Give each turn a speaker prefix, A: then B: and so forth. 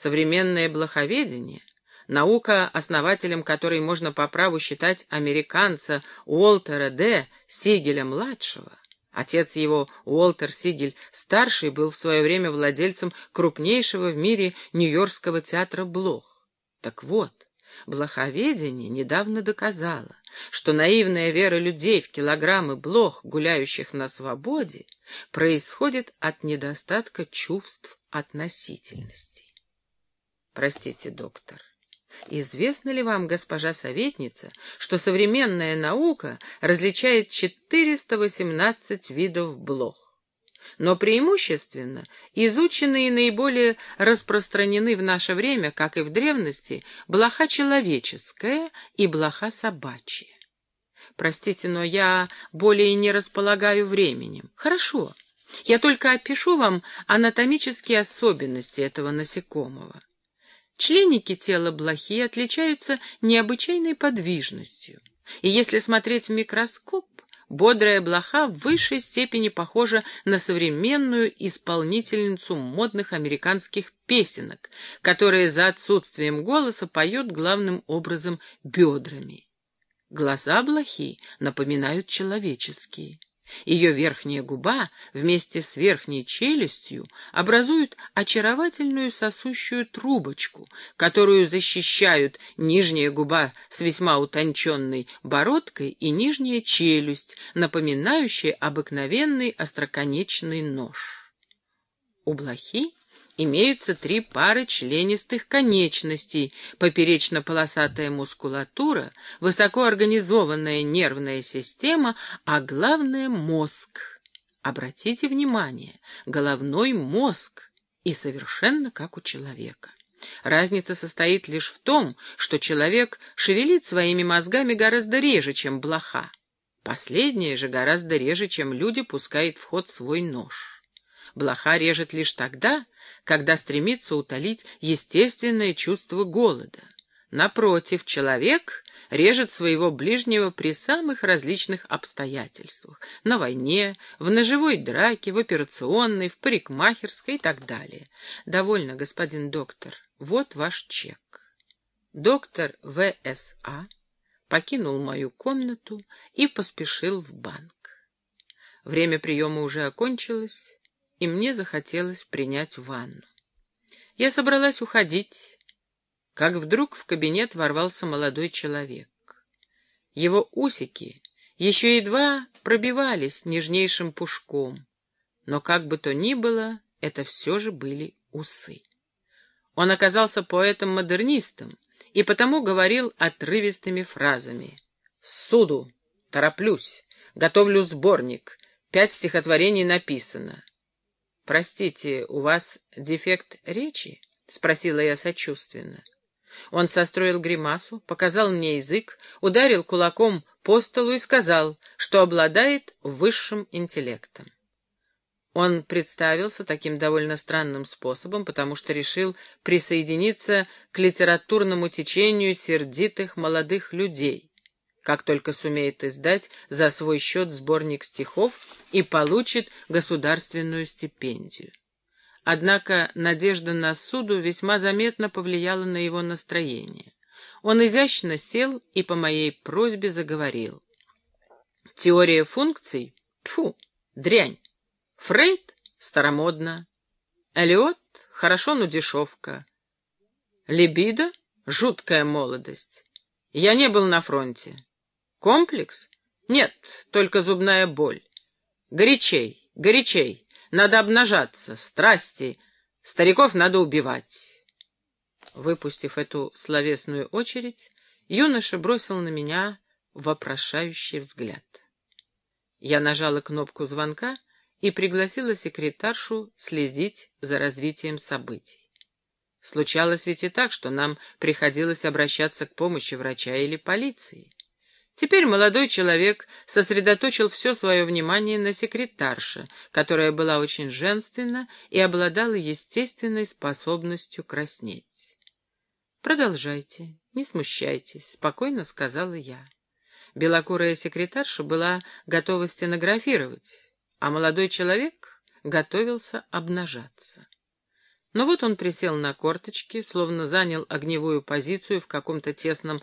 A: Современное блоховедение, наука, основателем которой можно по праву считать американца Уолтера Д. Сигеля-младшего, Отец его, Уолтер Сигель-старший, был в свое время владельцем крупнейшего в мире Нью-Йоркского театра Блох. Так вот, блоховедение недавно доказало, что наивная вера людей в килограммы блох, гуляющих на свободе, происходит от недостатка чувств относительности. Простите, доктор, Известно ли вам, госпожа советница, что современная наука различает 418 видов блох? но преимущественно изучены и наиболее распространены в наше время, как и в древности, блоха человеческая и блоха собачья. Простите, но я более не располагаю временем. Хорошо, я только опишу вам анатомические особенности этого насекомого. Членники тела блохи отличаются необычайной подвижностью, и если смотреть в микроскоп, бодрая блоха в высшей степени похожа на современную исполнительницу модных американских песенок, которая за отсутствием голоса поет главным образом бедрами. Глаза блохи напоминают человеческие. Ее верхняя губа вместе с верхней челюстью образуют очаровательную сосущую трубочку, которую защищают нижняя губа с весьма утонченной бородкой и нижняя челюсть, напоминающая обыкновенный остроконечный нож. У блохи имеются три пары членистых конечностей, поперечно-полосатая мускулатура, высокоорганизованная нервная система, а главное — мозг. Обратите внимание, головной мозг и совершенно как у человека. Разница состоит лишь в том, что человек шевелит своими мозгами гораздо реже, чем блоха. Последнее же гораздо реже, чем люди пускает в ход свой нож. Блоха режет лишь тогда, когда стремится утолить естественное чувство голода. Напротив, человек режет своего ближнего при самых различных обстоятельствах. На войне, в ножевой драке, в операционной, в парикмахерской и так далее. Довольно, господин доктор. Вот ваш чек. Доктор В.С.А. покинул мою комнату и поспешил в банк. Время приема уже окончилось, и мне захотелось принять ванну. Я собралась уходить, как вдруг в кабинет ворвался молодой человек. Его усики еще едва пробивались нежнейшим пушком, но как бы то ни было, это все же были усы. Он оказался поэтом-модернистом и потому говорил отрывистыми фразами. «Суду! Тороплюсь! Готовлю сборник! Пять стихотворений написано. «Простите, у вас дефект речи?» — спросила я сочувственно. Он состроил гримасу, показал мне язык, ударил кулаком по столу и сказал, что обладает высшим интеллектом. Он представился таким довольно странным способом, потому что решил присоединиться к литературному течению сердитых молодых людей, как только сумеет издать за свой счет сборник стихов и получит государственную стипендию. Однако надежда на суду весьма заметно повлияла на его настроение. Он изящно сел и по моей просьбе заговорил. Теория функций? Тьфу, дрянь. Фрейд? Старомодно. Элиот? Хорошо, но дешевка. Либидо? Жуткая молодость. Я не был на фронте. Комплекс? Нет, только зубная боль. Горячей, горячей. Надо обнажаться, страсти. Стариков надо убивать. Выпустив эту словесную очередь, юноша бросил на меня вопрошающий взгляд. Я нажала кнопку звонка и пригласила секретаршу следить за развитием событий. Случалось ведь и так, что нам приходилось обращаться к помощи врача или полиции. Теперь молодой человек сосредоточил все свое внимание на секретарше, которая была очень женственна и обладала естественной способностью краснеть. «Продолжайте, не смущайтесь», — спокойно сказала я. Белокурая секретарша была готова стенографировать, а молодой человек готовился обнажаться. Но вот он присел на корточки, словно занял огневую позицию в каком-то тесном